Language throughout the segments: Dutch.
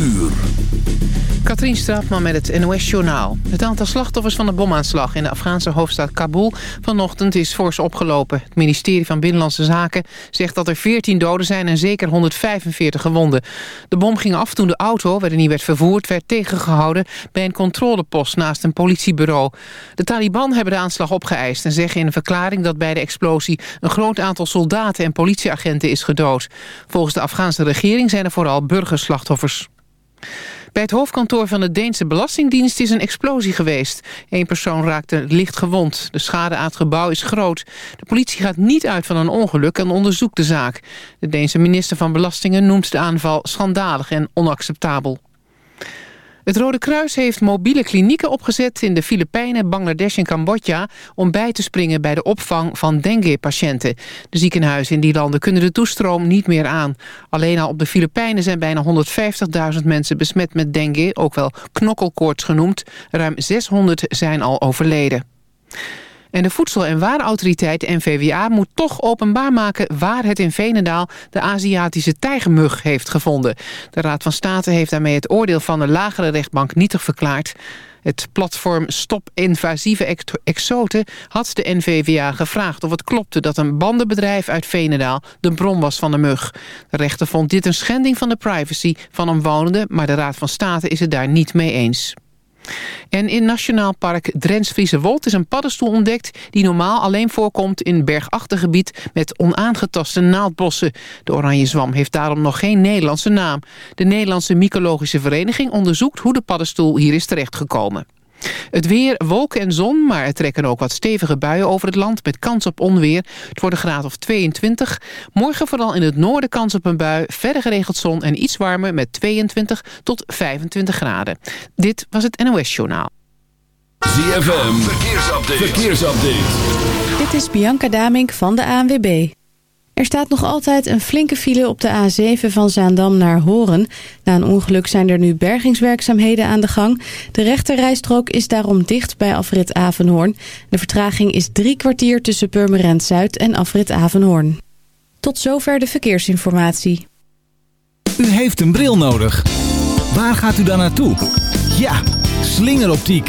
uur. Katrien Straatman met het NOS-journaal. Het aantal slachtoffers van de bomaanslag in de Afghaanse hoofdstad Kabul vanochtend is fors opgelopen. Het ministerie van Binnenlandse Zaken zegt dat er 14 doden zijn en zeker 145 gewonden. De bom ging af toen de auto, waarin hij werd vervoerd, werd tegengehouden bij een controlepost naast een politiebureau. De Taliban hebben de aanslag opgeëist en zeggen in een verklaring dat bij de explosie een groot aantal soldaten en politieagenten is gedood. Volgens de Afghaanse regering zijn er vooral burgerslachtoffers. Bij het hoofdkantoor van de Deense Belastingdienst is een explosie geweest. Eén persoon raakte licht gewond. De schade aan het gebouw is groot. De politie gaat niet uit van een ongeluk en onderzoekt de zaak. De Deense minister van Belastingen noemt de aanval schandalig en onacceptabel. Het Rode Kruis heeft mobiele klinieken opgezet in de Filipijnen, Bangladesh en Cambodja om bij te springen bij de opvang van dengue-patiënten. De ziekenhuizen in die landen kunnen de toestroom niet meer aan. Alleen al op de Filipijnen zijn bijna 150.000 mensen besmet met dengue, ook wel knokkelkoorts genoemd. Ruim 600 zijn al overleden. En de Voedsel- en Warenautoriteit NVWA moet toch openbaar maken waar het in Venendaal de Aziatische tijgermug heeft gevonden. De Raad van State heeft daarmee het oordeel van de lagere rechtbank nietig verklaard. Het platform Stop Invasieve Exoten had de NVWA gevraagd of het klopte dat een bandenbedrijf uit Venendaal de bron was van de mug. De rechter vond dit een schending van de privacy van omwonenden, maar de Raad van State is het daar niet mee eens. En in Nationaal Park Drents-Friese Wold is een paddenstoel ontdekt... die normaal alleen voorkomt in bergachtig gebied met onaangetaste naaldbossen. De oranje zwam heeft daarom nog geen Nederlandse naam. De Nederlandse Mycologische Vereniging onderzoekt hoe de paddenstoel hier is terechtgekomen. Het weer, wolken en zon, maar er trekken ook wat stevige buien over het land... met kans op onweer. Het wordt een graad of 22. Morgen vooral in het noorden kans op een bui. Verder geregeld zon en iets warmer met 22 tot 25 graden. Dit was het NOS Journaal. ZFM, verkeersupdate. verkeersupdate. Dit is Bianca Damink van de ANWB. Er staat nog altijd een flinke file op de A7 van Zaandam naar Horen. Na een ongeluk zijn er nu bergingswerkzaamheden aan de gang. De rechterrijstrook is daarom dicht bij afrit Avenhoorn. De vertraging is drie kwartier tussen Purmerend Zuid en afrit Avenhoorn. Tot zover de verkeersinformatie. U heeft een bril nodig. Waar gaat u dan naartoe? Ja, slingeroptiek.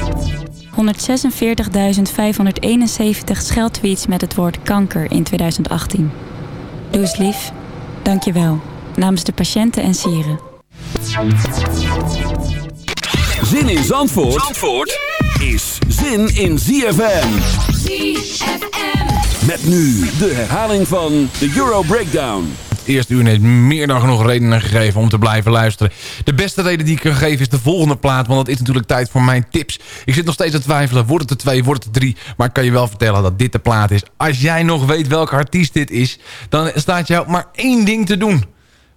146.571 scheldtweets met het woord kanker in 2018. Doe eens lief. Dank je wel. Namens de patiënten en sieren. Zin in Zandvoort, Zandvoort is zin in ZFM. ZFM. Met nu de herhaling van de Euro Breakdown. Eerste uur heeft meer dan genoeg redenen gegeven om te blijven luisteren. De beste reden die ik kan geven is de volgende plaat. Want het is natuurlijk tijd voor mijn tips. Ik zit nog steeds te twijfelen. Wordt het er twee, wordt het er drie? Maar ik kan je wel vertellen dat dit de plaat is. Als jij nog weet welke artiest dit is... dan staat jou maar één ding te doen.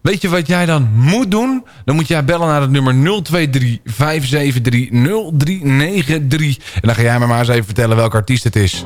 Weet je wat jij dan moet doen? Dan moet jij bellen naar het nummer 023 573 0393. En dan ga jij me maar eens even vertellen welke artiest het is.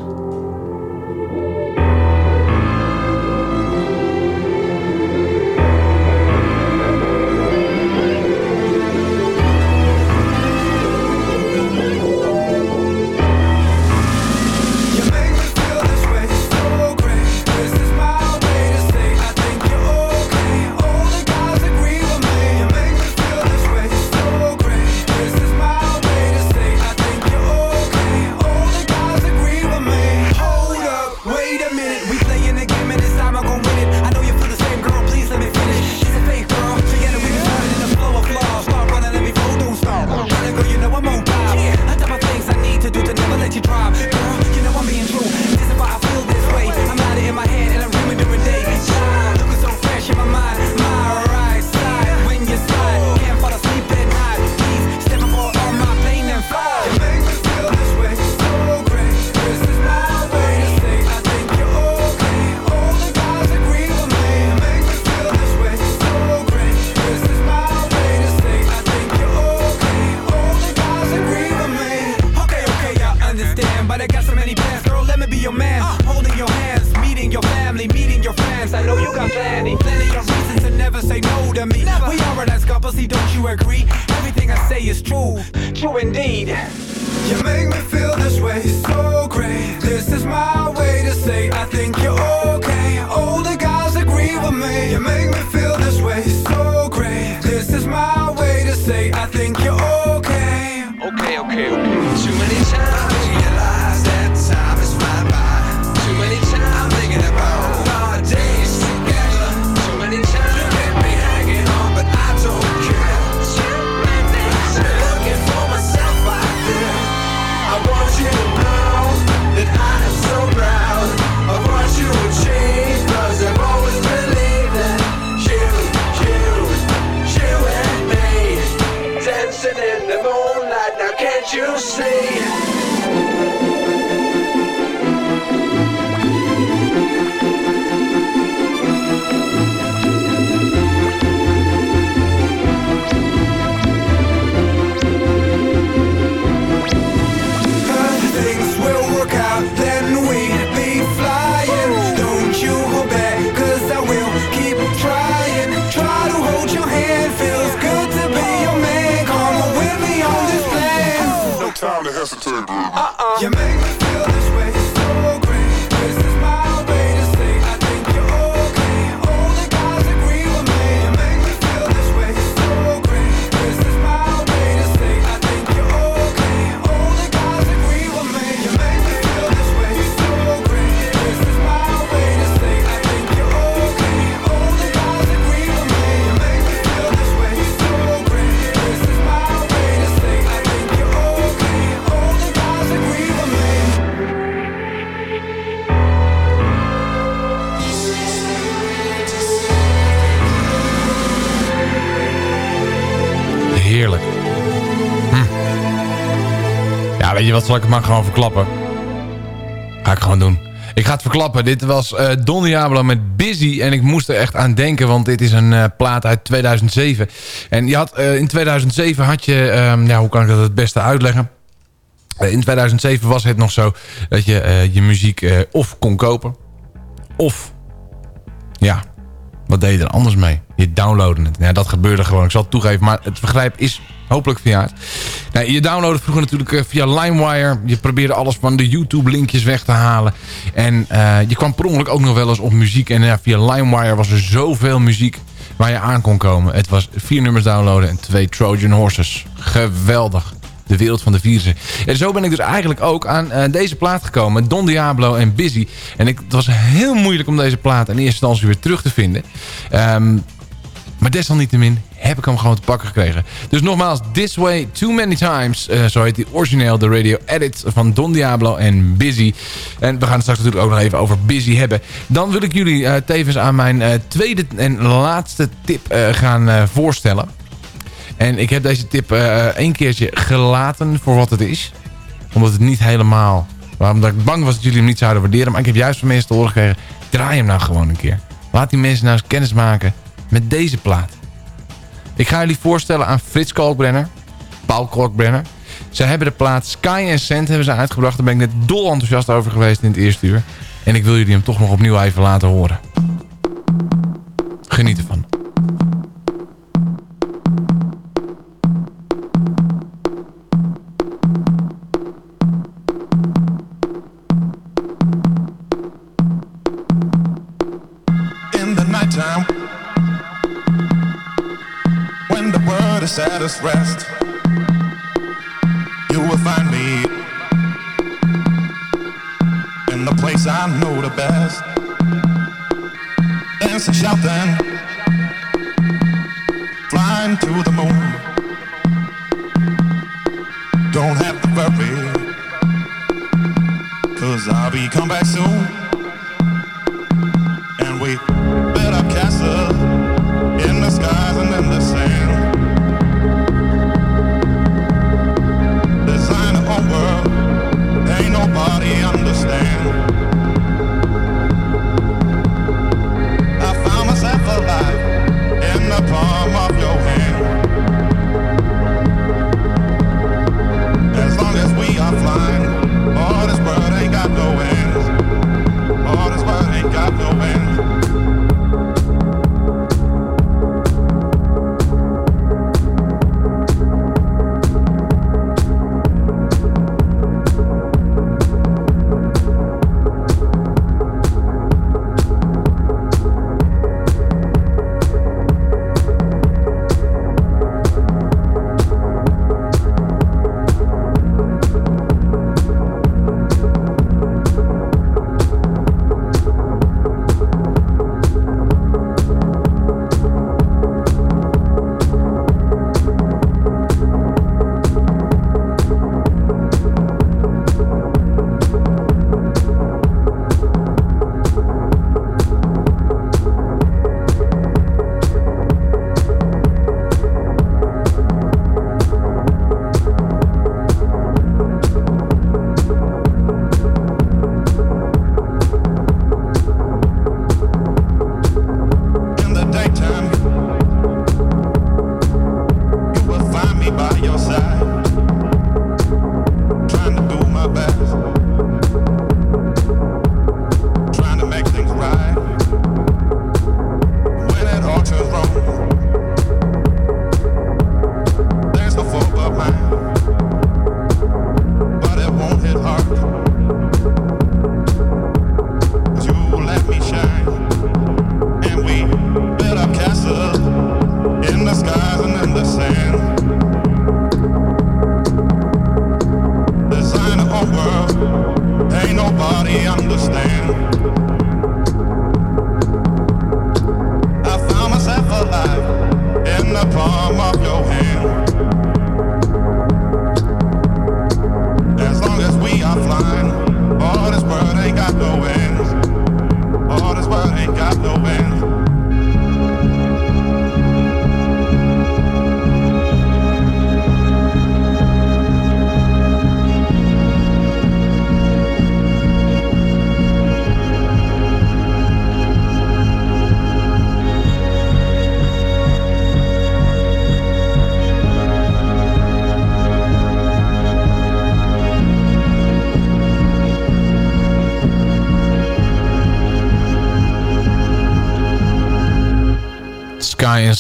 Zal ik het maar gewoon verklappen? Ga ik gewoon doen. Ik ga het verklappen. Dit was eh, Don Diablo met Busy. En ik moest er echt aan denken, want dit is een eh, plaat uit 2007. En je had, eh, in 2007 had je... ehm, ja, hoe kan ik dat het beste uitleggen? In 2007 was het nog zo dat je je muziek of kon kopen... of, ja, wat deed je er anders mee? Je downloadde het. Ja, dat gebeurde gewoon. Ik zal het toegeven, maar het vergrijp is hopelijk verjaard. Nee, je downloadde vroeger natuurlijk eh, via LimeWire. Je probeerde alles van de YouTube-linkjes weg te halen. En eh, je kwam per ongeluk ook nog wel eens op muziek. En via LimeWire was er zoveel muziek waar je aan kon komen. Het was vier nummers downloaden en twee Trojan Horses. Geweldig. De wereld van de virussen. En zo ben ik dus eigenlijk ook aan eh, deze plaat gekomen. Don Diablo en Busy. En ik, het was heel moeilijk om deze plaat in eerste instantie weer terug te vinden. Ehm, maar desalniettemin heb ik hem gewoon te pakken gekregen. Dus nogmaals, This Way Too Many Times. eh, zo heet die origineel, de radio edit van Don Diablo en Busy. En we gaan het straks natuurlijk ook nog even over Busy hebben. Dan wil ik jullie eh, tevens aan mijn eh, tweede en laatste tip gaan voorstellen. En ik heb deze tip één keertje gelaten voor wat het is. Omdat het niet helemaal... Waarom ik bang was dat jullie hem niet zouden waarderen. Maar ik heb juist van mensen te horen gekregen... Draai hem nou gewoon een keer. Laat die mensen nou eens kennis maken met deze plaat. Ik ga jullie voorstellen aan Frits Kalkbrenner. Paul Kalkbrenner. Zij hebben de plaat Sky and Sand hebben ze uitgebracht. Daar ben ik net dol enthousiast over geweest in het eerste uur. En ik wil jullie hem toch nog opnieuw even laten horen. Geniet ervan. Its rest. You will find me in the place I know the best. Dancing shouting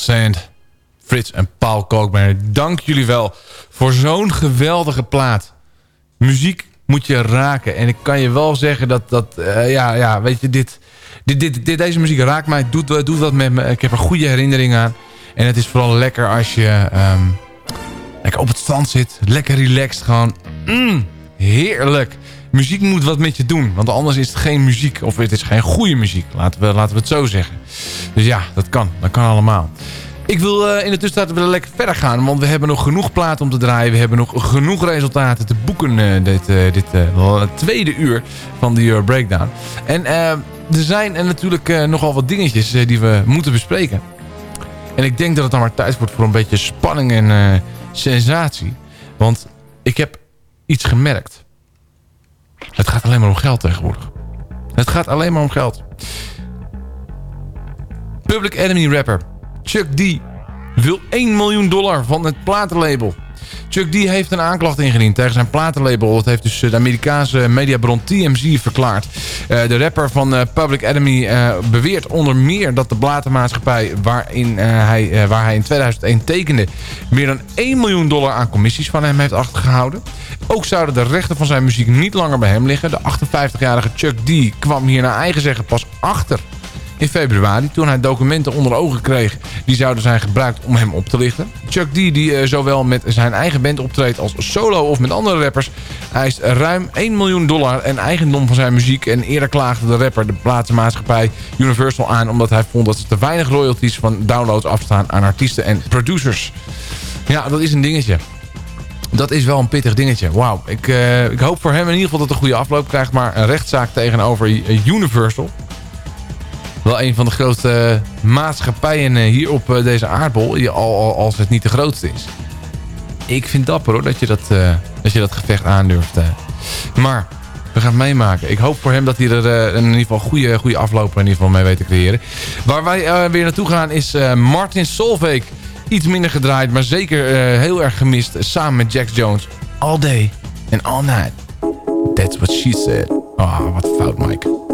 Sand. Frits en Paul Kookberg. Dank jullie wel voor zo'n geweldige plaat. Muziek moet je raken. En ik kan je wel zeggen dat, dat eh, ja, ja, weet je, dit, dit, dit, dit, deze muziek raakt mij. Doet, doet wat met me. Ik heb er goede herinneringen aan. En het is vooral lekker als je ehm, lekker op het strand zit. Lekker relaxed gewoon. Mm, heerlijk. Muziek moet wat met je doen. Want anders is het geen muziek. Of het is geen goede muziek. Laten we, laten we het zo zeggen. Dus ja, dat kan. Dat kan allemaal. Ik wil eh, in de tussentijd willen lekker verder gaan. Want we hebben nog genoeg platen om te draaien. We hebben nog genoeg resultaten te boeken. eh, dit eh, dit tweede uur van de Euro Breakdown. En er zijn eh, natuurlijk eh, nogal wat dingetjes die we moeten bespreken. En ik denk dat het dan maar tijd wordt voor een beetje spanning en sensatie. Want ik heb iets gemerkt. Het gaat alleen maar om geld tegenwoordig. Het gaat alleen maar om geld. Public Enemy rapper Chuck D wil 1 miljoen dollar van het platenlabel. Chuck D heeft een aanklacht ingediend tegen zijn platenlabel. Dat heeft dus de Amerikaanse mediabron TMZ verklaard. Uh, de rapper van uh, Public Enemy beweert onder meer dat de platenmaatschappij waarin, hij, waar hij in 2001 tekende... meer dan 1 miljoen dollar aan commissies van hem heeft achtergehouden. Ook zouden de rechten van zijn muziek niet langer bij hem liggen. De 58-jarige Chuck D kwam hier naar eigen zeggen pas achter in februari... toen hij documenten onder ogen kreeg die zouden zijn gebruikt om hem op te lichten. Chuck D, die eh, zowel met zijn eigen band optreedt als solo of met andere rappers... eist ruim 1 miljoen dollar en eigendom van zijn muziek... en eerder klaagde de rapper de platenmaatschappij Universal aan... omdat hij vond dat ze te weinig royalties van downloads afstaan aan artiesten en producers. Ja, dat is een dingetje. Dat is wel een pittig dingetje. Wauw. Ik, eh, ik hoop voor hem in ieder geval dat het een goede afloop krijgt. Maar een rechtszaak tegenover Universal wel een van de grootste maatschappijen eh, hier op eh, deze aardbol. Al, als het niet de grootste is. Ik vind dapper hoor, dat je dat, eh, dat, je dat gevecht aandurft. Maar we gaan het meemaken. Ik hoop voor hem dat hij er in ieder geval goede, goede aflopen in ieder geval mee weet te creëren. Waar wij weer naartoe gaan is Martin Solveig. Iets minder gedraaid, maar zeker heel erg gemist. Samen met Jack Jones. All day and all night. That's what she said. Ah, oh, wat fout, Mike.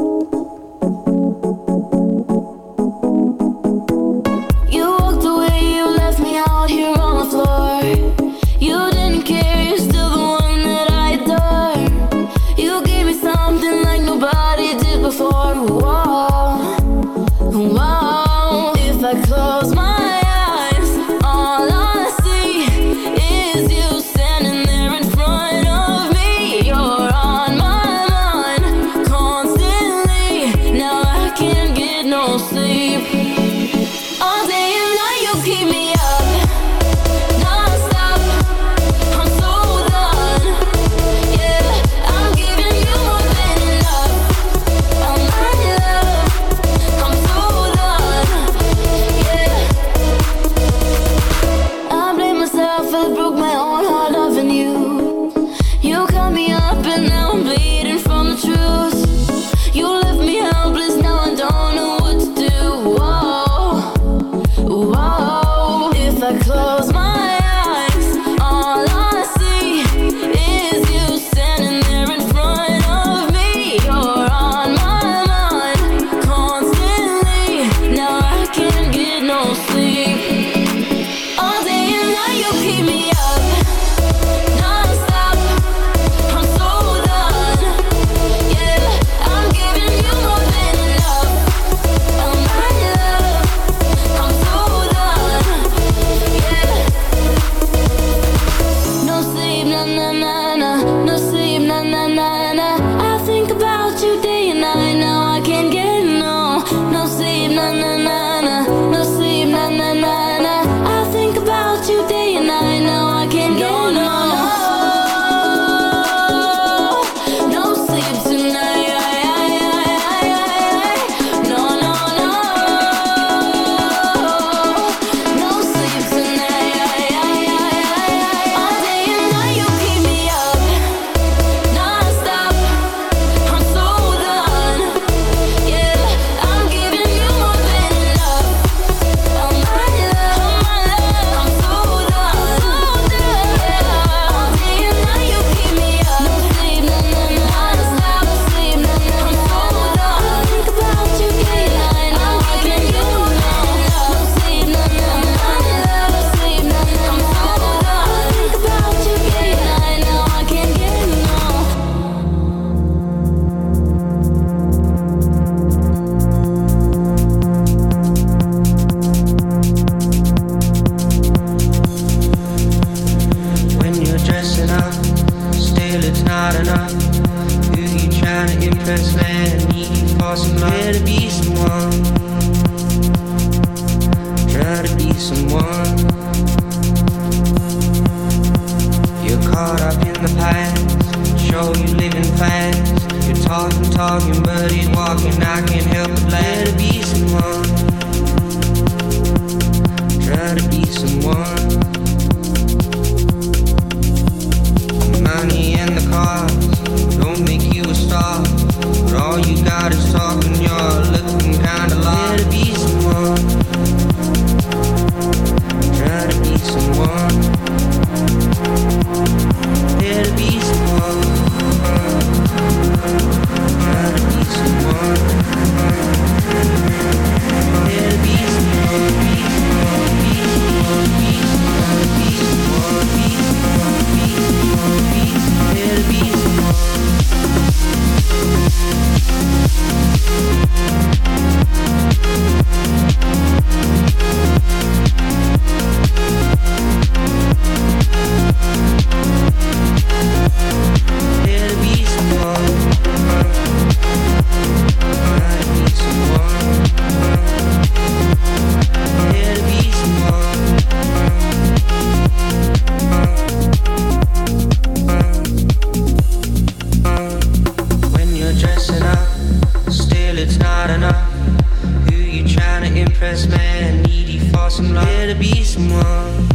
Be someone.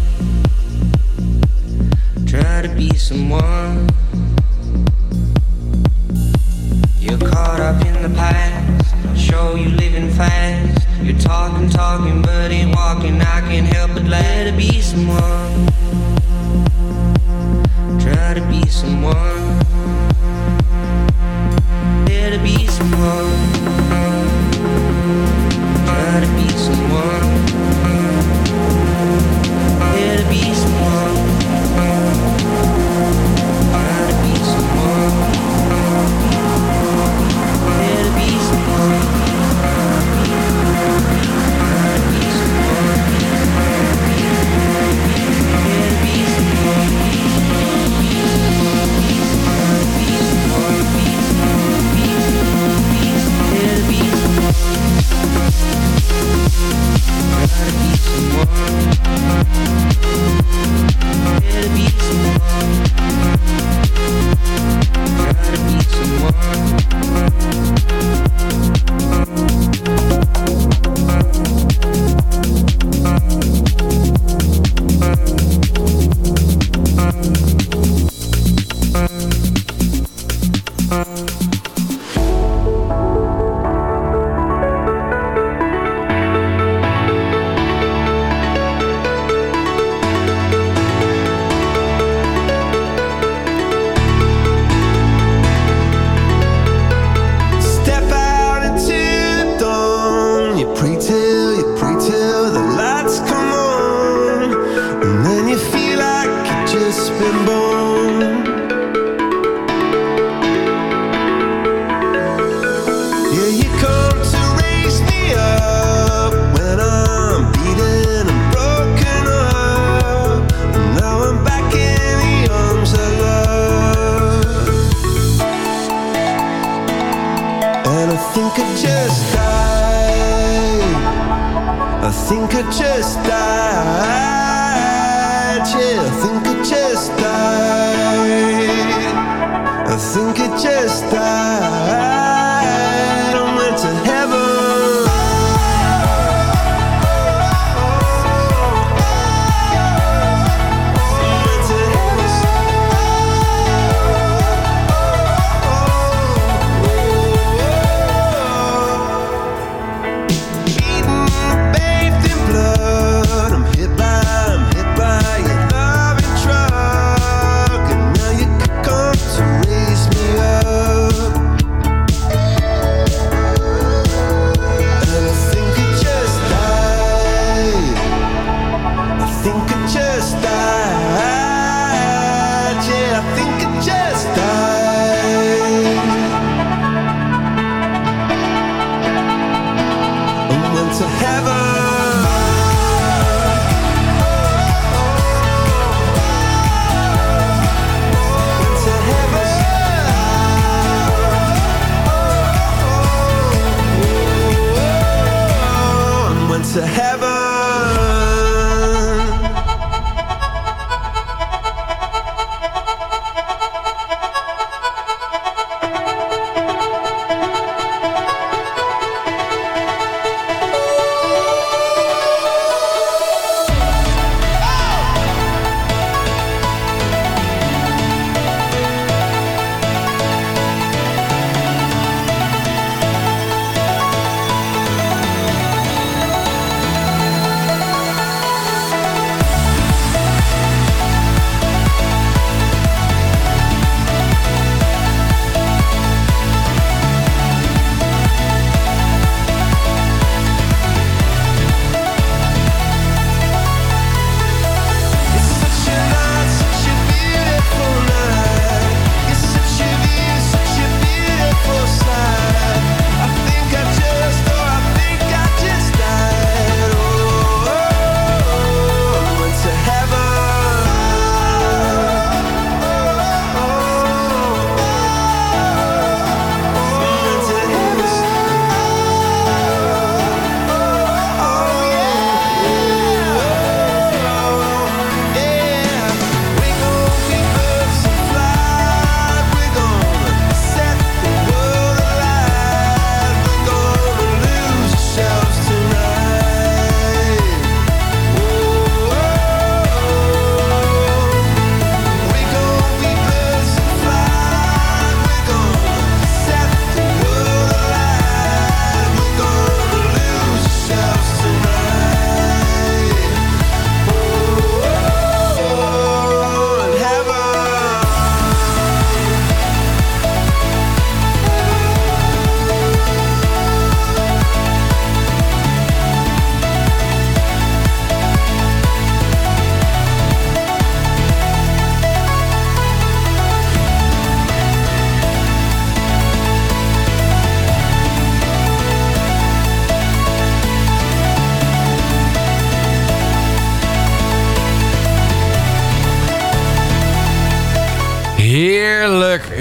Try to be someone. You're caught up in the past. Show you living fast. You're talking, talking, but ain't walking. I can't help be someone. Try to be someone. Be someone. Try to be someone be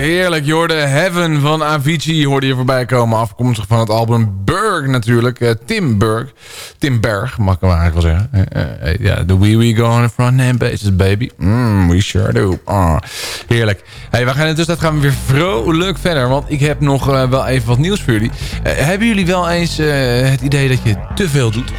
heerlijk. Je hoorde Heaven van Avicii hoorde je voorbij komen. Afkomstig van het album Berg natuurlijk. Eh, Tim Berg. Tim Berg, mag ik hem eigenlijk wel zeggen. Eh, eh, Ja, the wee wee go on the front name basis, baby. Mm, we sure do. Ah, heerlijk. Hey, we gaan in de tussentijd gaan we weer vrolijk verder. Want ik heb nog wel even wat nieuws voor jullie. Hebben jullie wel eens het idee dat je te veel doet?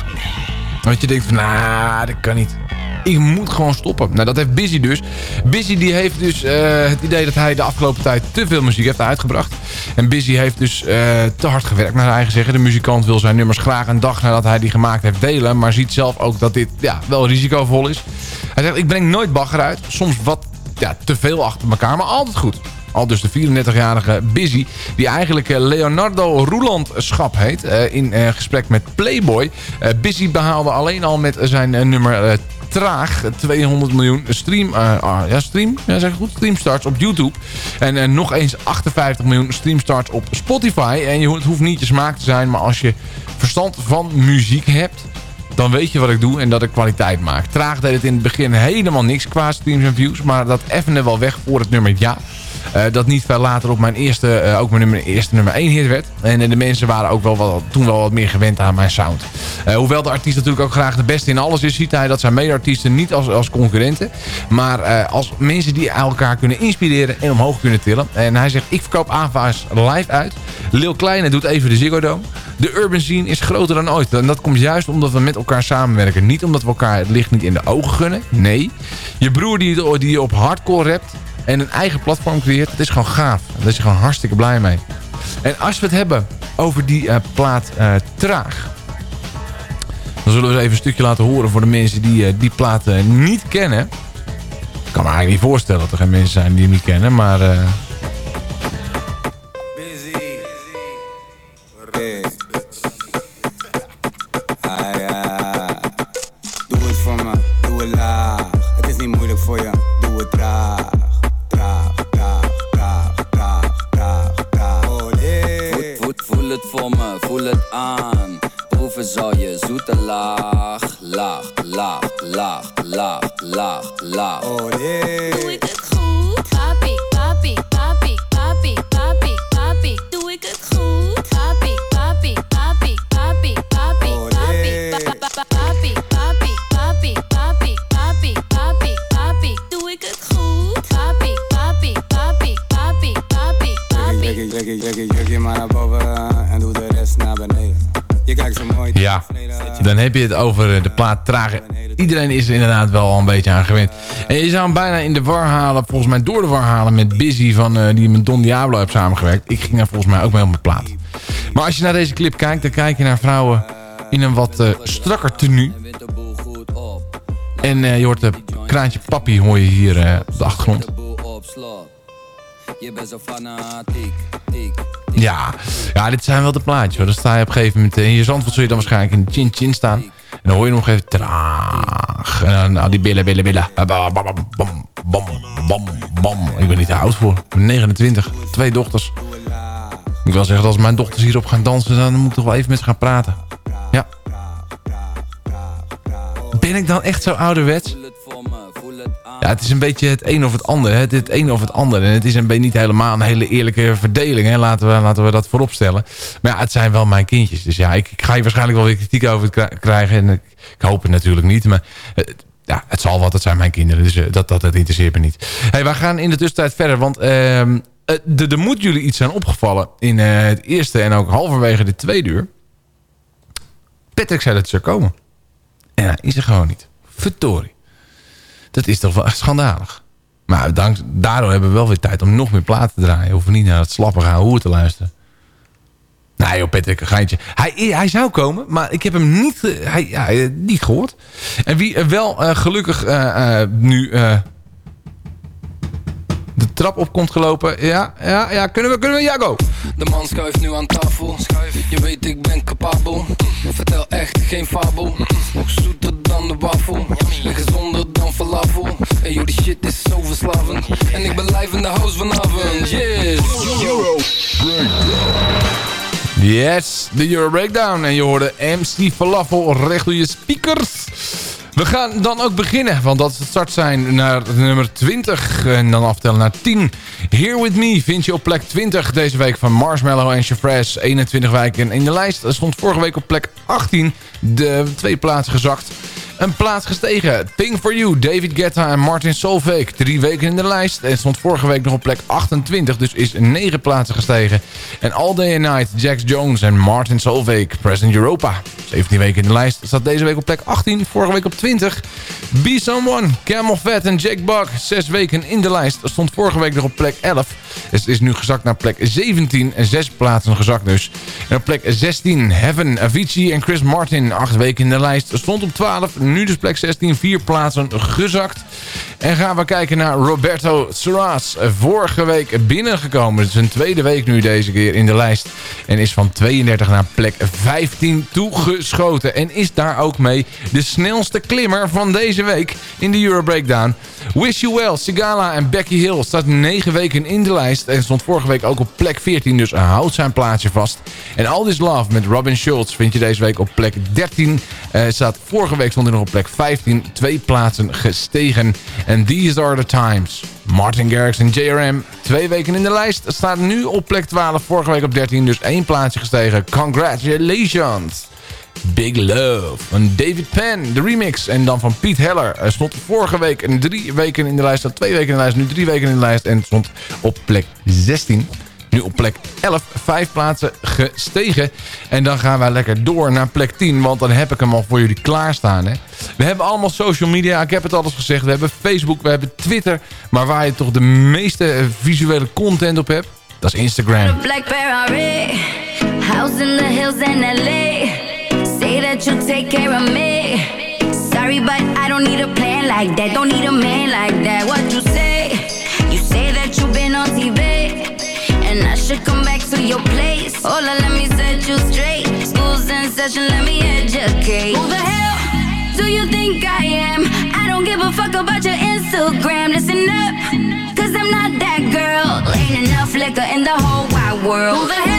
Dat je denkt van, nou, dat kan niet. Ik moet gewoon stoppen. Nou, dat heeft Busy dus. Busy die heeft dus eh, het idee dat hij de afgelopen tijd te veel muziek heeft uitgebracht. En Busy heeft dus eh, te hard gewerkt naar zijn eigen zeggen. De muzikant wil zijn nummers graag een dag nadat hij die gemaakt heeft delen. Maar ziet zelf ook dat dit ja, wel risicovol is. Hij zegt, ik breng nooit bagger uit. Soms wat ja, te veel achter elkaar, maar altijd goed. Al dus de 34-jarige Busy, die eigenlijk eh, Leonardo Roelandschap heet. in gesprek met Playboy. Busy behaalde alleen al met zijn nummer Traag 200 miljoen stream, eh, ah, ja, stream, ja, zeg goed, streamstarts op YouTube. En eh, nog eens 58 miljoen streamstarts op Spotify. En je, het hoeft niet je smaak te zijn, maar als je verstand van muziek hebt dan weet je wat ik doe en dat ik kwaliteit maak. Traag deed het in het begin helemaal niks qua streams en views. Maar dat effende wel weg voor het nummer Ja. Eh, dat niet veel later op mijn eerste, eh, ook mijn nummer, eerste nummer 1 hit werd. En de mensen waren ook wel wat, toen wel wat meer gewend aan mijn sound. Eh, hoewel de artiest natuurlijk ook graag de beste in alles is... ziet hij dat zijn medeartiesten niet als, als concurrenten... maar als mensen die elkaar kunnen inspireren en omhoog kunnen tillen. En hij zegt, ik verkoop AVA's live uit. Lil Kleine doet even de Ziggo Dome. De urban scene is groter dan ooit. En dat komt juist omdat we met elkaar samenwerken. Niet omdat we elkaar het licht niet in de ogen gunnen. Nee. Je broer die, die op hardcore rapt en een eigen platform creëert. Dat is gewoon gaaf. Daar is je gewoon hartstikke blij mee. En als we het hebben over die eh, plaat eh, Traag. Dan zullen we eens even een stukje laten horen voor de mensen die eh, die plaat niet kennen. Ik kan me eigenlijk niet voorstellen dat er geen mensen zijn die hem niet kennen. Maar over eh, de plaat Traag. Iedereen is er inderdaad wel al een beetje aan gewend. En je zou hem bijna in de war halen, volgens mij door de war halen met Busy van, eh, die met Don Diablo heeft samengewerkt. Ik ging daar volgens mij ook mee op mijn plaat. Maar als je naar deze clip kijkt, dan kijk je naar vrouwen in een wat eh, strakker tenue. En je hoort de kraantje papi hoor je hier op de achtergrond. Je bent zo. Ja, ja, dit zijn wel de plaatjes. Hoor. Dan sta je op een gegeven moment... eh, In je zandvoort zul je dan waarschijnlijk in de chin-chin staan. En dan hoor je nog even traag. En dan nou, die billen, billen, billen. Bam, bam, bam, bam. Ik ben niet te oud voor. Ik ben 29. Twee dochters. Ik wel zeggen, dat als mijn dochters hierop gaan dansen... dan moet ik toch wel even met ze gaan praten. Ja. Ben ik dan echt zo ouderwets? Ja, het is een beetje het een of het ander. Het, het een of het ander. En het is een niet helemaal een hele eerlijke verdeling. Hè. Laten, we, laten we dat voorop stellen. Maar ja, het zijn wel mijn kindjes. Dus ja, ik, ik ga hier waarschijnlijk wel weer kritiek over kri- krijgen. En ik, ik hoop het natuurlijk niet. Maar eh, ja, het zal wat. Het zijn mijn kinderen. Dus eh, dat, dat, dat interesseert me niet. Hey, we gaan in de tussentijd verder. Want eh, er moet jullie iets zijn opgevallen. In het eerste en ook halverwege de tweede uur. Patrick zei dat het zou komen. En hij is er gewoon niet. Verdorie. Dat is toch wel echt schandalig. Maar dank, daardoor hebben we wel weer tijd om nog meer platen te draaien. Hoeven niet naar het slappe gaan hoer te luisteren. Nee joh, Patrick, een geintje. Hij, hij zou komen, maar ik heb hem niet, ge- hij, ja, eh, niet gehoord. En wie wel eh, gelukkig eh, eh, nu eh, de trap op komt gelopen. Ja, ja, ja, kunnen we, kunnen we, ja, go. De man schuift nu aan tafel. Je weet ik ben capabel. Vertel echt geen fabel. Nog zoeter dan de wafel. En gezonder falafel. En joh, die shit is zo verslavend. En ik ben live in de house vanavond. Yes. Euro Yes, de Euro Breakdown. En je hoorde MC Falafel recht door je speakers. We gaan dan ook beginnen, want dat is het start zijn naar nummer 20. En dan aftellen naar 10. Here With Me vind je op plek 20 deze week van Marshmallow en Chefres. 21 wijken in de lijst. Dat stond vorige week op plek 18. De twee plaatsen gezakt. Een plaats gestegen. Thing For You, David Guetta en Martin Solveig. Drie weken in de lijst. En stond vorige week nog op plek 28. Dus is negen plaatsen gestegen. En All Day and Night, Jax Jones en Martin Solveig. Present Europa. 17 weken in de lijst. Staat deze week op plek 18. Vorige week op 20. Be Someone, Camel Fat en Jack Buck. Zes weken in de lijst. Stond vorige week nog op plek 11. Dus het is nu gezakt naar plek 17. En zes plaatsen gezakt dus. En op plek 16 Heaven, Avicii en Chris Martin. Acht weken in de lijst. Stond op 12. Nu dus plek 16. Vier plaatsen gezakt. En gaan we kijken naar Roberto Serras. Vorige week binnengekomen. Het is een tweede week nu deze keer in de lijst. En is van 32 naar plek 15 toegeschoten. En is daar ook mee de snelste klimmer van deze week in de Euro Breakdown. Wish You Well, Sigala en Becky Hill staat 9 weken in de lijst. En stond vorige week ook op plek 14. Dus houdt zijn plaatsje vast. En All This Love met Robin Schultz vind je deze week op plek 13. Eh, staat, vorige week stond hij nog op plek 15. Twee plaatsen gestegen. En These Are The Times. Martin Garrix en JRM. Twee weken in de lijst. Staat nu op plek 12. Vorige week op 13. Dus één plaatsje gestegen. Congratulations. Big Love. Van David Penn, de remix. En dan van Piet Heller. Hij stond vorige week drie weken in de lijst. Staat twee weken in de lijst. Nu drie weken in de lijst. En stond op plek 16. Nu op plek 11, vijf plaatsen gestegen. En dan gaan wij lekker door naar plek 10. Want dan heb ik hem al voor jullie klaarstaan. Hè. We hebben allemaal social media. Ik heb het alles gezegd. We hebben Facebook, we hebben Twitter. Maar waar je toch de meeste visuele content op hebt... dat is Instagram. Black Ferrari, house in the hills in LA. Say that you'll take care of me. Sorry, but I don't need a plan like that. Don't need a man like that. What you say? You say that you've been on TV. Should come back to your place. Hola, let me set you straight. School's in session, let me educate. Who the hell do you think I am? I don't give a fuck about your Instagram. Listen up, cause I'm not that girl. Ain't enough liquor in the whole wide world. Who the hell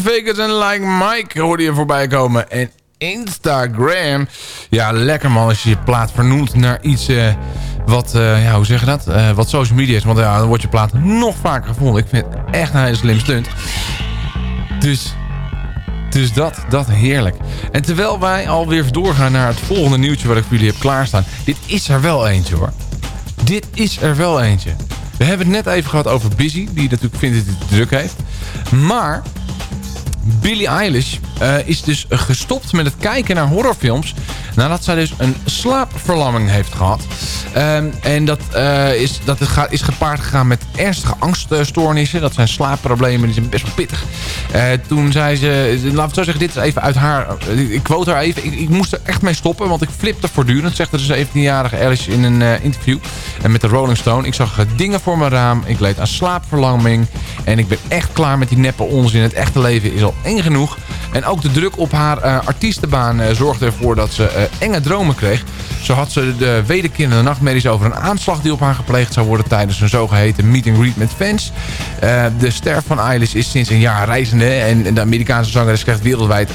Vegas en Like Mike hoorde je voorbij komen. En Instagram. Ja, lekker man als je je plaat vernoemt naar iets eh, wat, eh, ja, hoe zeg je dat? Eh, wat social media is. Want ja, dan wordt je plaat nog vaker gevonden. Ik vind het echt een slim stunt. Dus, dus dat, dat heerlijk. En terwijl wij alweer doorgaan naar het volgende nieuwtje wat ik voor jullie heb klaarstaan. Dit is er wel eentje hoor. Dit is er wel eentje. We hebben het net even gehad over Busy. Die natuurlijk vindt dat hij het druk heeft. Maar Billie Eilish eh, is dus gestopt met het kijken naar horrorfilms... nadat zij dus een slaapverlamming heeft gehad. Ehm, en dat, eh, is, dat is, gepaard gegaan met ernstige angststoornissen. Dat zijn slaapproblemen, die zijn best wel pittig. Eh, toen zei ze, laat het zo zeggen, dit is even uit haar... Ik quote haar even, ik, ik moest er echt mee stoppen... want ik flipte voortdurend, zegt de 17-jarige Alice in een interview... En met de Rolling Stone. Ik zag dingen voor mijn raam, ik leed aan slaapverlamming... en ik ben echt klaar met die neppe onzin. Het echte leven is al eng genoeg. En ook de druk op haar eh, artiestenbaan eh, zorgde ervoor dat ze eh, enge dromen kreeg. Zo had ze de wederkerende nachtmerries over een aanslag die op haar gepleegd zou worden tijdens een zogeheten meet and greet met fans. De ster van Eilish is sinds een jaar reizende en de Amerikaanse zangeres krijgt wereldwijd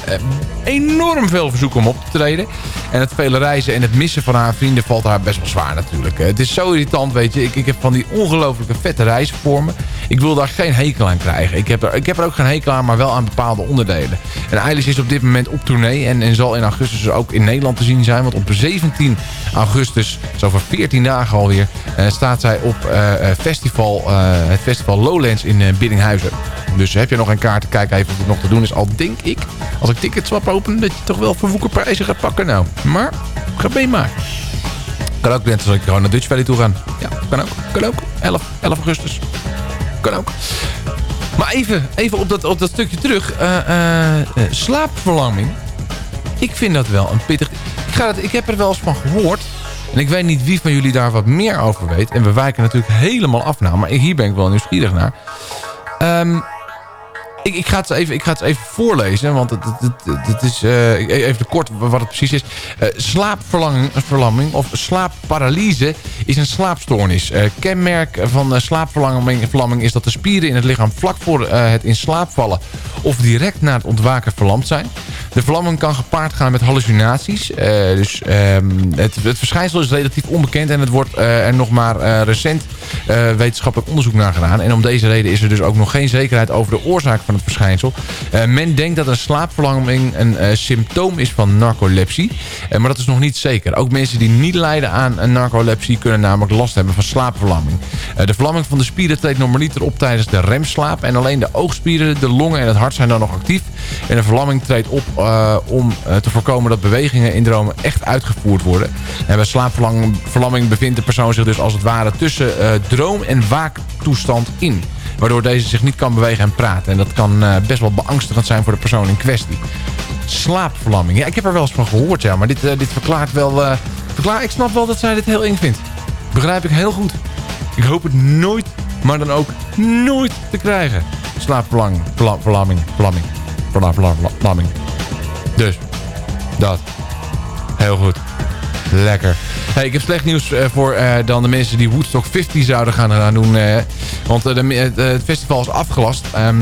enorm veel verzoeken om op te treden. En het vele reizen en het missen van haar vrienden valt haar best wel zwaar natuurlijk. Het is zo irritant, weet je. Ik, ik heb van die ongelooflijke vette reizen voor me. Ik wil daar geen hekel aan krijgen. Ik heb, er, ik heb er ook geen hekel aan, maar wel aan bepaalde onderdelen. En Eilish is op dit moment op tournee en, en zal in augustus dus ook in Nederland te zien zijn. Want op 17 augustus, zo over 14 dagen alweer, eh, staat zij op eh, eh, festival, het festival Lowlands in Biddinghuizen. Dus heb je nog een kaart, kijk even of het nog te doen is. Al denk ik, als ik ticketswap open, dat je toch wel voor woekerprijzen gaat pakken. Nou, maar, ga mee maar. Kan ook net als ik gewoon naar Dutch Valley toe gaan. Ja, kan ook. Kan ook. 11, 11 augustus. Kan ook. Maar even, even op, dat, op dat stukje terug. Eh, eh, eh, slaapverlamming. Ik vind dat wel een pittig... Ik, ga het, ik heb er wel eens van gehoord. En ik weet niet wie van jullie daar wat meer over weet. En we wijken natuurlijk helemaal af nou. Maar hier ben ik wel nieuwsgierig naar. Ehm, ik, ik, ga het even, ik ga het even voorlezen, want het, het, het, is eh, even kort wat het precies is. Eh, slaapverlamming verlamming of slaapparalyse is een slaapstoornis. Eh, kenmerk van uh, slaapverlamming verlamming is dat de spieren in het lichaam vlak voor eh, het in slaap vallen of direct na het ontwaken verlamd zijn. De verlamming kan gepaard gaan met hallucinaties. Eh, dus ehm, het, verschijnsel is relatief onbekend en het wordt eh, er nog maar eh, recent eh, wetenschappelijk onderzoek naar gedaan. En om deze reden is er dus ook nog geen zekerheid over de oorzaak van het verschijnsel. Eh, men denkt dat een slaapverlamming een eh, symptoom is van narcolepsie. Eh, maar dat is nog niet zeker. Ook mensen die niet lijden aan een narcolepsie kunnen namelijk last hebben van slaapverlamming. De verlamming van de spieren treedt normaliter op tijdens de remslaap. En alleen de oogspieren, de longen en het hart zijn dan nog actief. En de verlamming treedt op om te voorkomen dat bewegingen in dromen echt uitgevoerd worden. En bij slaapverlamming verlamming bevindt de persoon zich dus als het ware tussen droom- en waaktoestand in. Waardoor deze zich niet kan bewegen en praten. En dat kan eh, best wel beangstigend zijn voor de persoon in kwestie. Slaapverlamming. Ja, ik heb er wel eens van gehoord, ja. Maar dit, eh, dit verklaart wel... eh, verklaar, ik snap wel dat zij dit heel eng vindt. Begrijp ik heel goed. Ik hoop het nooit, maar dan ook nooit te krijgen. Slaapverlamming. Verla- Verlamming. Verlamming. Verla- verla- Verlamming. Dus, dat. Heel goed. Lekker. Hey, ik heb slecht nieuws eh, voor eh, dan de mensen die Woodstock 50 zouden gaan, doen. eh, want de, eh, het festival is afgelast. Ehm,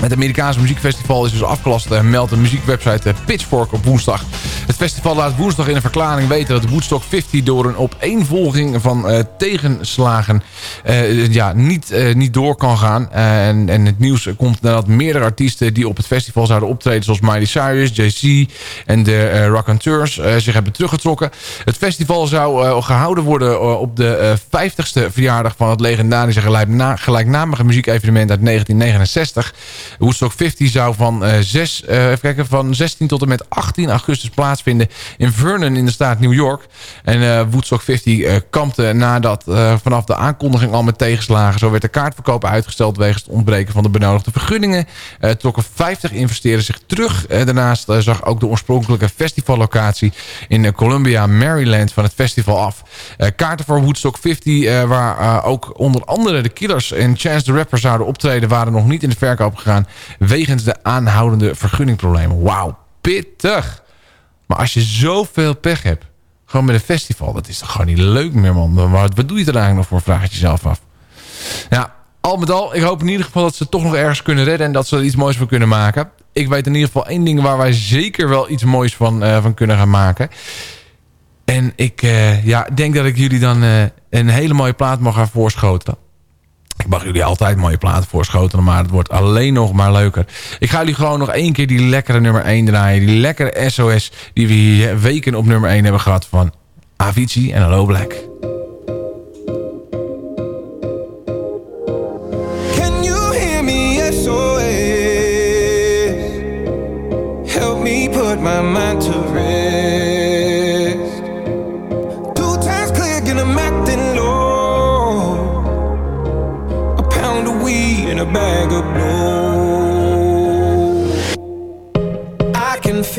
het Amerikaanse muziekfestival is dus afgelast, meldt de muziekwebsite Pitchfork op woensdag. Het festival laat woensdag in een verklaring weten dat Woodstock 50 door een opeenvolging van eh, tegenslagen eh, ja, niet, eh, niet door kan gaan. En, en het nieuws komt nadat meerdere artiesten die op het festival zouden optreden, zoals Miley Cyrus, Jay-Z en de Raconteurs, zich hebben teruggetrokken. Het festival zou eh, gehouden worden op de eh, 50ste verjaardag van het legendarische gelijkna- gelijknamige muziekevenement uit 1969. Woodstock 50 zou van, eh, zes, eh, even kijken, van 16 tot en met 18 augustus plaatsvinden in Vernon in de staat New York. En eh, Woodstock 50 eh, kampte nadat eh, vanaf de aankondiging al met tegenslagen. Zo werd de kaartverkoop uitgesteld wegens het ontbreken van de benodigde vergunningen. Trokken 50 investeerders zich terug. Daarnaast zag ook de oorspronkelijke festivallocatie in Columbia, Maryland van het festival af. Kaarten voor Woodstock 50, eh, waar ook onder andere de Killers en Chance the Rapper zouden optreden, waren nog niet in de verkoop gegaan wegens de aanhoudende vergunningproblemen. Wauw, pittig! Maar als je zoveel pech hebt, gewoon met een festival, dat is toch gewoon niet leuk meer, man. Wat, wat doe je er eigenlijk nog voor, vraag je jezelf af. Ja, al met al, ik hoop in ieder geval dat ze toch nog ergens kunnen redden... en dat ze er iets moois van kunnen maken. ik weet in ieder geval één ding waar wij zeker wel iets moois van, eh, van kunnen gaan maken. En ik eh, ja, denk dat ik jullie dan eh, een hele mooie plaat mag gaan voorschotelen. Ik mag jullie altijd mooie platen voorschotelen, maar het wordt alleen nog maar leuker. Ik ga jullie gewoon nog één keer die lekkere nummer 1 draaien. Die lekkere SOS die we hier weken op nummer 1 hebben gehad van Avicii en Hello Black. Can you hear me? SOS. Help me put my mind to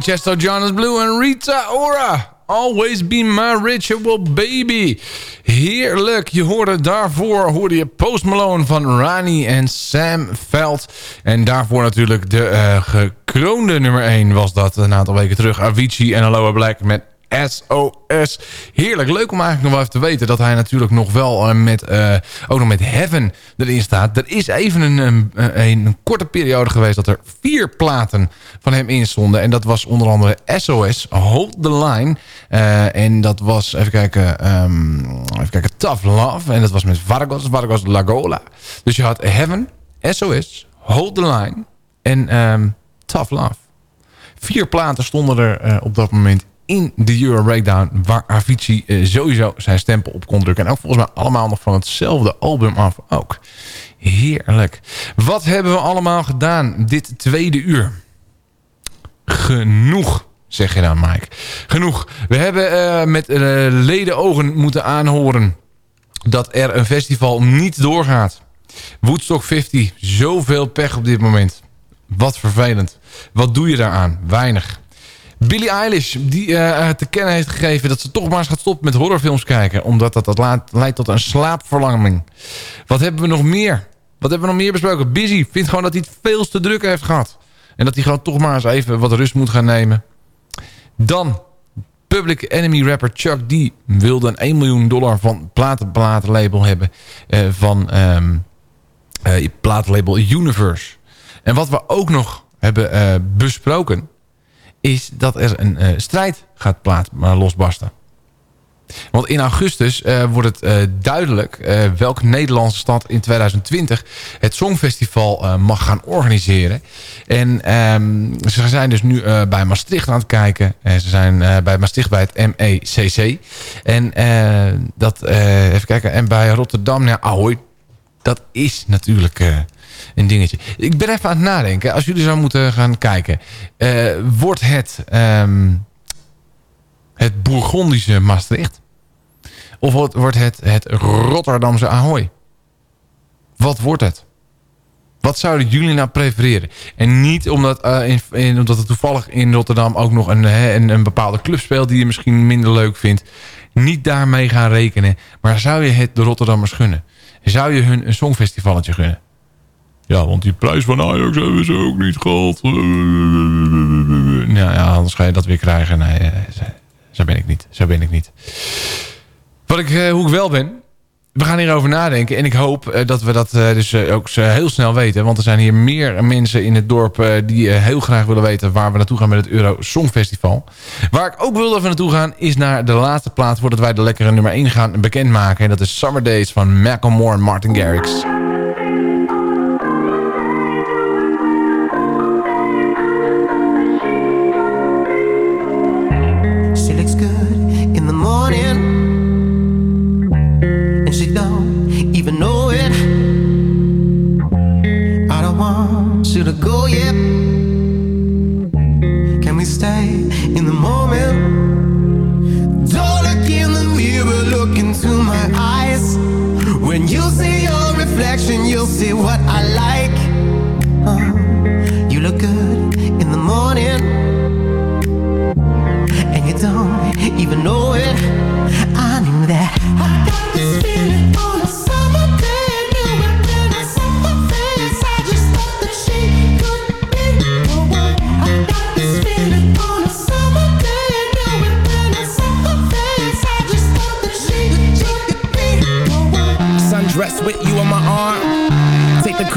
Chesto Jonas Blue en Rita Ora. Always be my ritual baby. Heerlijk. Je hoorde daarvoor hoorde je Post Malone van Rani en Sam Veld. En daarvoor natuurlijk de eh, gekroonde nummer 1 was dat een aantal weken terug. Avicii en Aloha Black met SOS. Heerlijk. Leuk om eigenlijk nog wel even te weten dat hij natuurlijk nog wel eh, met, eh, ook nog met Heaven erin staat. Er is even een, een, een korte periode geweest dat er vier platen van hem in stonden. En dat was onder andere SOS, Hold the Line. Eh, en dat was, even kijken, ehm, even kijken, Tough Love. En dat was met Vargas, Vargas Lagola. Dus je had Heaven, SOS, Hold the Line en ehm, Tough Love. Vier platen stonden er op dat moment in de Euro Breakdown... waar Avicii eh, sowieso zijn stempel op kon drukken. En ook volgens mij allemaal nog van hetzelfde album af ook. Heerlijk. Wat hebben we allemaal gedaan dit tweede uur? Genoeg, zeg je dan, Mike. Genoeg. We hebben eh, met uh, ledenogen moeten aanhoren... dat er een festival niet doorgaat. Woodstock 50, zoveel pech op dit moment. Wat vervelend. Wat doe je daaraan? Weinig. Billie Eilish, die uh, te kennen heeft gegeven... dat ze toch maar eens gaat stoppen met horrorfilms kijken... omdat dat, dat laat, leidt tot een slaapverlanging. Wat hebben we nog meer? Wat hebben we nog meer besproken? Busy vindt gewoon dat hij het veel te druk heeft gehad. En dat hij gewoon toch maar eens even wat rust moet gaan nemen. Dan, Public Enemy rapper Chuck D... wilde een 1 miljoen dollar van platenplatenlabel hebben... Uh, van um, uh, platenlabel Universe. En wat we ook nog hebben besproken... is dat er een uh, strijd gaat plaats, losbarsten. Want in augustus uh, wordt het duidelijk uh, welke Nederlandse stad in 2020 het Songfestival mag gaan organiseren. En um, ze zijn dus nu bij Maastricht aan het kijken. ze zijn bij Maastricht bij het MECC. En, dat, even kijken, en bij Rotterdam, nou, Ahoy, Dat is natuurlijk eh, een dingetje. Ik ben even aan het nadenken. Als jullie zo moeten gaan kijken. eh, wordt het ehm, het Bourgondische Maastricht? Of wordt, het het Rotterdamse Ahoy? Wat wordt het? Wat zouden jullie nou prefereren? En niet omdat, eh, in, omdat er toevallig in Rotterdam ook nog een, een, een bepaalde club speelt... die je misschien minder leuk vindt. Niet daarmee gaan rekenen. Maar zou je het de Rotterdammers gunnen? Zou je hun een songfestivalletje gunnen? Ja, want die prijs van Ajax hebben ze ook niet gehad. Nou ja, anders ga je dat weer krijgen. Nee, eh, zo, ben ik niet. Zo ben ik niet. Wat ik, eh, hoe ik wel ben... We gaan hierover nadenken. En ik hoop eh, dat we dat dus ook heel snel weten. Want er zijn hier meer mensen in het dorp... die heel graag willen weten waar we naartoe gaan met het Euro Songfestival. Waar ik ook wil dat we naartoe gaan... is naar de laatste plaats voordat wij de lekkere nummer 1 gaan bekendmaken. En dat is Summer Days van Macklemore en Martin Garrix. Into my eyes. When you see your reflection, you'll see what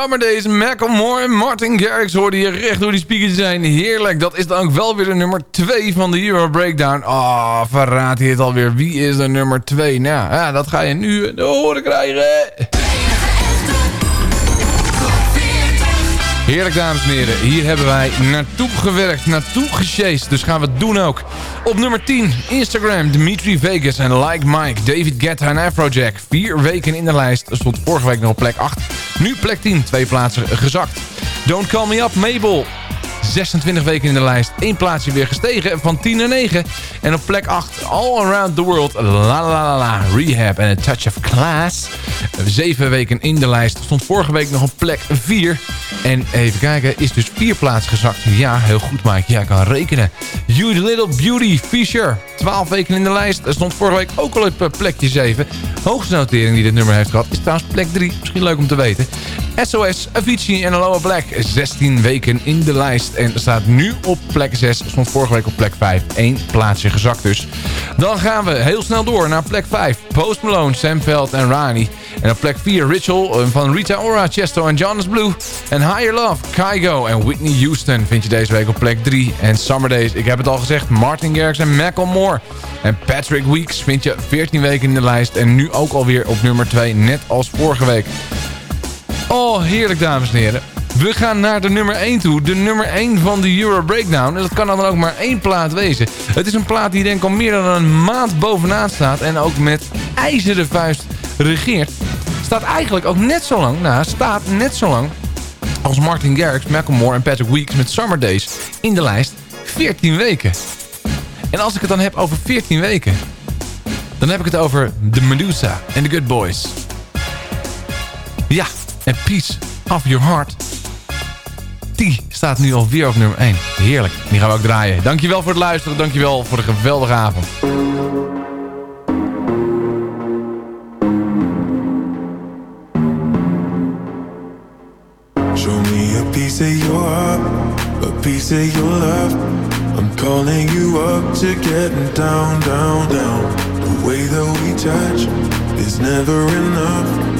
Summer Days. Macklemore en Martin Garrix hoorden hier recht door die speakers zijn. Heerlijk. Dat is dan ook wel weer de nummer 2 van de Euro Breakdown. Oh, verraadt hij het alweer. Wie is de nummer 2? Nou, ja, dat ga je nu horen krijgen. Heerlijk, dames en heren. Hier hebben wij naartoe gewerkt, naartoe gesjeest. Dus gaan we het doen ook. Op nummer 10, Instagram, Dimitri Vegas en Like Mike, David Guetta en Afrojack. Vier weken in de lijst. Stond vorige week nog op plek 8. Nu plek 10, twee plaatsen gezakt. Don't Call Me Up, Mabel. 26 weken in de lijst. Eén plaatsje weer gestegen van 10 naar 9. En op plek 8, All Around the World, La La La La, Rehab en A Touch of Class. Zeven weken in de lijst. Stond vorige week nog op plek 4. En even kijken, is dus vier plaatsen gezakt. Ja, heel goed Mike, jij kan rekenen. You Little Beauty, Fisher. 12 weken in de lijst. Stond vorige week ook al op eh, plekje 7. Hoogste notering die dit nummer heeft gehad is trouwens plek 3. Misschien leuk om te weten. SOS, Avicii en Aloha Black. 16 weken in de lijst. En staat nu op plek 6. Stond vorige week op plek 5. Eén plaatsje gezakt dus. Dan gaan we heel snel door naar plek 5. Post Malone, Sam Veld en Rani. En op plek 4 Ritual eh, van Rita Ora, Chesto en Jonas Blue. En Higher Love, Kygo en Whitney Houston vind je deze week op plek 3. En Summer Days, ik heb het al gezegd, Martin Garrix en Macklemore. En Patrick Weeks vind je 14 weken in de lijst. En nu ook alweer op nummer 2, net als vorige week. Oh, heerlijk dames en heren. We gaan naar de nummer 1 toe. De nummer 1 van de Euro Breakdown. En dat kan dan ook maar één plaat wezen. Het is een plaat die denk ik al meer dan een maand bovenaan staat. En ook met ijzeren vuist regeert. Staat eigenlijk ook net zo lang, nou staat net zo lang... als Martin Garrix, Macklemore en Patrick Weeks met Summer Days in de lijst. 14 weken. En als ik het dan heb over 14 weken... dan heb ik het over The Medusa en The Good Boys. Ja, en Peace of Your Heart. Die staat nu alweer op nummer 1. Heerlijk. Die gaan we ook draaien. Dankjewel voor het luisteren. Dankjewel voor de geweldige avond. Show me a piece of your heart, a piece of your love. I'm calling you up to getting down, down, down. The way that we touch is never enough.